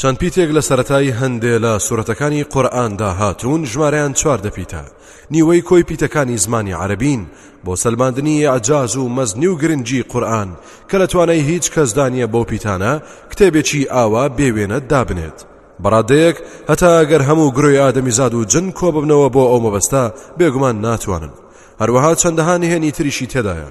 چەند پیتێک لە سەرەتای هەندێ لە سورەتەکانی قورئاندا هاتوون ژمارەیان چوار دەپیتە نیوەی کۆی پیتەکانی زمانی عەرەبین بۆ سەلماندنی ئەعجاز و مەزنی و گرنگی قورئان کە لە توانای هیچ کەسدا نییە بەو پیتانە کتێبێکی ئاوا بێوێنە دابنێت بەڕادەیەک هەتا ئەگەر هەموو گرۆی ئادەمیزاد و جن کۆببنەوە بۆ ئەو مەبەستە بێگومان ناتوانن هەروەها چەندەها نهێنی تریشی تێدایە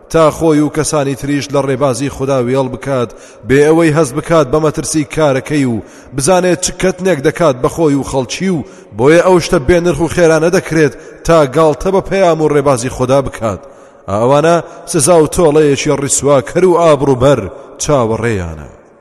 تا خۆی و کەسانی تریش لە ڕێبازی خودا وێڵ بکات بێ ئەوەی هەست بکات بە مەترسی کارەکەی و بزانێت چ کەتنێک دەکات بە خۆی و خەڵکی و بۆیە ئەو شتە بێ نرخ و خێرانە دەکرێت تا گاڵتە بە پەیام و ڕێبازی خودا بکات ئەوانە سزا و تۆڵەیەکی ڕیسواکەر و ئابڕوبەر چاوەڕێیانە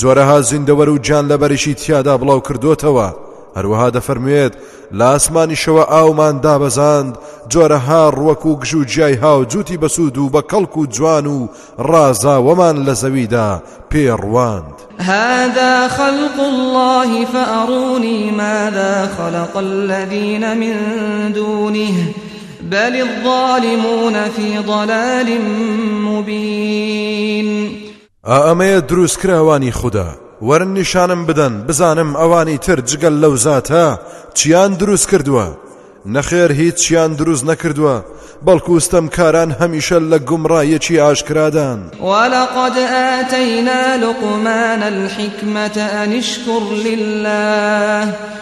جۆرەها زیندەوەر و گیانلەبەریشی تیادا بڵاوکردۆتەوە، هەروەها دەفەرموێت، لە ئاسمانیشەوە ئاومان دابەزاند، جۆرەها ڕوەک و گژ و گیای هاوجوتی بەسوود و بەکەڵک و جوان و ڕازاوەمان لە زەویدا پێ ڕواند. هذا خلق الله فأرونی ماذا خلق الذین من دونه بل الظالمون فی ضلال مبین. ئا ئەمەیە دروستکراوانی خودا؟ وەرن نیشانم بدەن بزانم ئەوانی تر جگەل لەو زاتە چیان دروست کردووە؟ نەخێر هیچیان دروست نەکردووە بەڵکو ستەمکاران هەمیشە لە گومڕایەکی ئاشکرادان وەلەقد ئاتەینا لوقمانە الحیکمەتە ئەنیشکر للە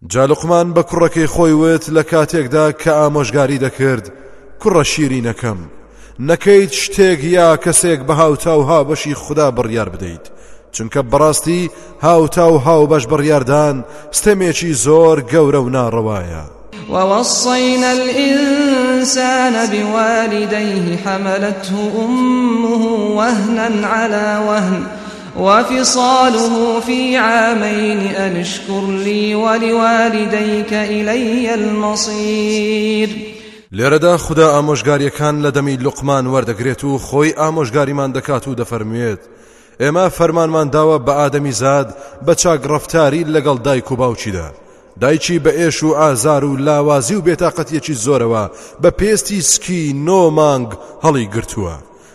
جا لوقمان بە کوڕەکەی خۆی وت لە کاتێکدا کە ئامۆژگاری دەکرد، کوڕە شیرینەکەم، نەکەیت شتێک یا کەسێک بە هاوتا و هابەشی خودا بڕیار بدەیت، چونکە بەڕاستی هاوتا و هاوبەش بڕیاردان ستەمێکی زۆر گەورە و ناڕەوایە. ووصینا الانسان بوالدیه حملته امه وهنا علی وهن وفصاله في عامین ان اشکر لی ولوالدیک الی المصیر لێرەدا خدا ئامۆژگاریەکان لە دەمی لقمان وەردەگرێت و خۆی ئامۆژگاریمان دەکات و دەفەرموێت ئێمە فەرمانمان داوە بە ئادەمی زاد بە چاک ڕفتاری لەگەڵ دایک و باوچیدا دایکی بە ئێش و ئازار و لاوازی و بێتاقەتیەکی زۆرەوە بە پێستی سکی نۆ مانگ هەڵی گرتووە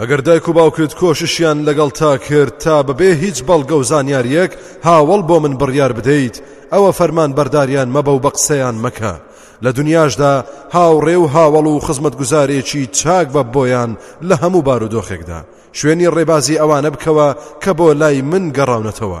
ئەگەر دایک و باوکت کۆششیان لەگەڵتا کرد تا بەبێ هیچ بەڵگە و زانیاریەک هاوەڵ بۆ من بڕیار بدەیت ئەوە فەرمان بەرداریان مەبە و بە قسەیان مەکە لە دنیاشدا هاوڕێ و هاوەڵ و خزمەتگوزارێکی چاک بە بۆیان لە هەموو بارودۆخێکدا شوێنی ڕێبازی ئەوانە بکەوە کە بۆ لای من گەڕاونەتەوە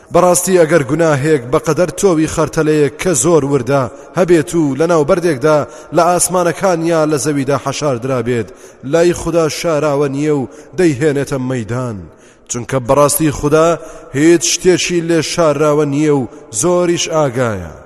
بەڕاستی ئەگەر گوناهێک بەقەدەر تۆوی خەرتەلەیەک کە زۆر وردە هەبێت و لەناو بەردێکدا لە ئاسمانەکان یا لە زەویدا حەشاردرابێت لای خودا شاراوە نییە و دەیهێنێتە مەیدان چونکە بەڕاستی خودا هیچ شتێکی لێ شاراوە نییە و زۆریش ئاگایە.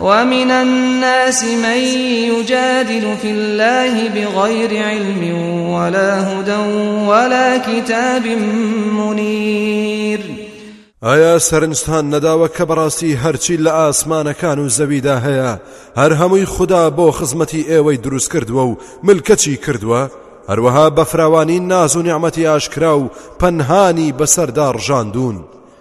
ومن الناس من یجادل فی اللە بغیر علم ولا هدی ولا کتاب منیر ئایا سەرنجتان نەداوە کە بەڕاستی هەرچی لە ئاسمانەکان و زەویدا هەیە هەر هەمووی خوددا بۆ خزمەتی ئێوەی دروست کردووە و ملکەچی کردووە هەروەها بە فراوانی ناز و نیعممەتی ئاشکرا و پەنهانی بەسەردا ڕژاندون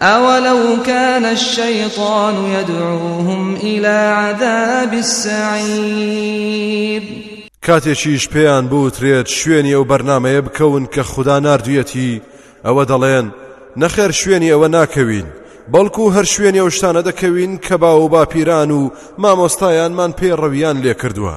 اولو کان الشیطان یدعوهم الی عذاب السعیر کاتێکیش پێیان بوترێت شوێنی ئەو بەرنمەیە بکەون کە خوددا نردویەتی ئەوە دەڵێن نەخێر شوێنی ئەوە ناکەوین بەڵکو هەر شوێنی ئەو شتانە دەکەوین کە باو و باپیران و مامۆستایانمان پێڕەویان لێکردووە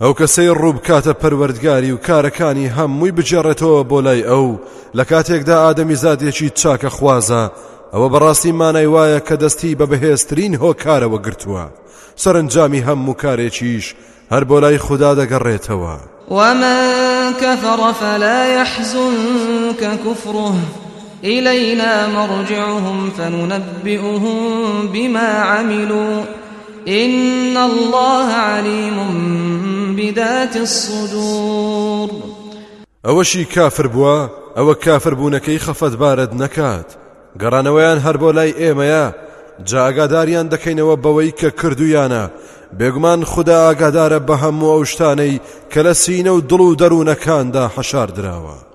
ئەو کەسەی ڕووبکاتە پەروەردگاری و کارەکانی هەمووی بگێڕێتەوە بۆ لای ئەو لە کاتێکدا ئادەمیزادێکی چاکە خوازە ئەوە بەڕاستی مانای وایە کە دەستی بە بەهێزترین هۆکارەوە گرتووە سەرنجامی هەموو کارێکیش هەر بۆ لای خوددا دەگەڕێتەوە ومن كفر فلا يحزنك كفره إلينا مرجعهم فننبئهم بما عملوا ان اللە علیم بذات الصدور ئەوەشی کافر بووە ئەوە کافر بوونەکەی خەفەتبارەت نەکات گەڕانەوەیان هەر بۆ لای ئێمەیە جا ئاگاداریان دەکەینەوە بەوەی کە کردویانە بێگومان خدا ئاگادارە بە هەموو ئەو شتانەی کە لە سینە و دڵ و دەروونەکاندا حەشار دراوە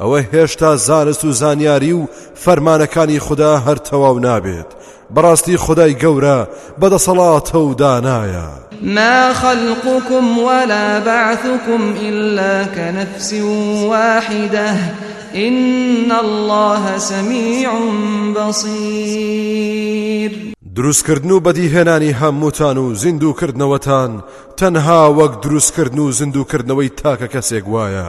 ئەوە هێشتا زانست و زانیاری و فەرمانەکانی خودا هەر تەواو نابێت بەڕاستی خودای گەورە بەدەسەڵاتە و دانایە ما خلقكم ولا بعثكم إلا كنفس واحدة إن الله سميع بصير دروستکردن و بەدیهێنانی هەمووتان و زیندووکردنەوەتان تەنها وەک دروستکردن و زیندووکردنەوەی تاکە کەسێک وایە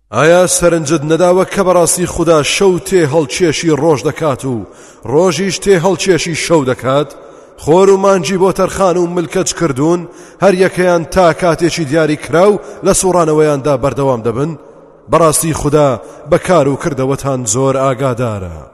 ئایا سەرنجت نەداوە کە بەڕاستی خودا شەو تێ هەڵکێشی ڕۆژ دەکات و ڕۆژیش تێ هەڵکێشی شەو دەکات خۆر و مانجی بۆ تەرخان و ملکەچ کردوون هەر یەکەیان تا کاتێکی دیاری کراو لە سوڕانەوەیاندا بەردەوام دەبن بەڕاستی خودا بەکار و کردەوەتان زۆر ئاگادارە.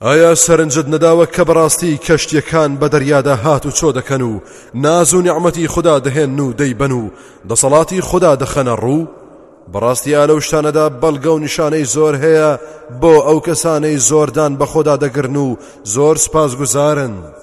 ئایا سەرنجت نەداوە کە بەڕاستی کەشتیەکان بە دەریادا هات و چۆ دەکەن و ناز و نیعمەتی خدا دەهێن و دەیبەن و دەسەڵاتی خدا دەخەنە ڕوو بەڕاستی ئالەو شتانەدا بەڵگە و نیشانەی زۆر هەیە بۆ ئەو کەسانەی زۆردان بەخۆدا دەگرن و زۆر سپاسگوزارن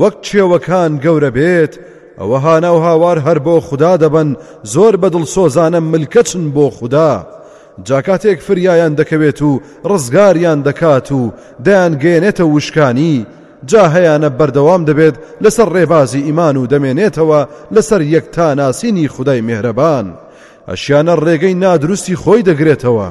وەک چێوەکان گەورە بێت ئەوە هانا و هاوار هەر بۆ خوددا دەبن زۆر بە دڵسۆزانە ملکەچن بۆ خوددا جاکاتێک فریایان دەکەوێت و ڕزگاریان دەکات و دەیان گەێنێتە وشکانی جا هەیانە بەردەوام دەبێت لەسەر ڕێبازی ئیمان و دەمێنێتەوە لەسەر یەک تا ناسینی خدای مهرەبان ئەشیانە ڕێگەی نادروستی خۆی دەگرێتەوە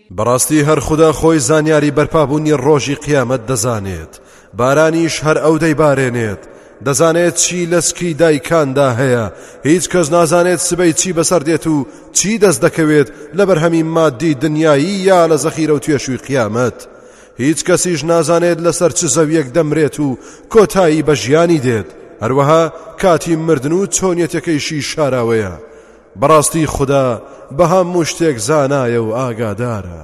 بەڕاستی هەر خودا خۆی زانیاری بەرپابوونی ڕۆژی قیامەت دەزانێت بارانیش هەر ئەو دەیبارێنێت دەزانێت چی لە سکی دایکاندا هەیە هیچ کەس نازانێت سبەی چی بەسەر دێت و چی دەست دەکەوێت لە بەرهەمی مادی دنیایی یا لە زەخیرە و توێشوی قیامەت هیچ کەسیش نازانێت لەسەر چ زەویەک دەمرێت و کۆتایی بە ژیانی دێت هەروەها کاتی مردن و چۆنیەتەکەیشی شاراوەیە بەڕاستی خودا بە هەموو شتێک زانایە و ئاگادارە.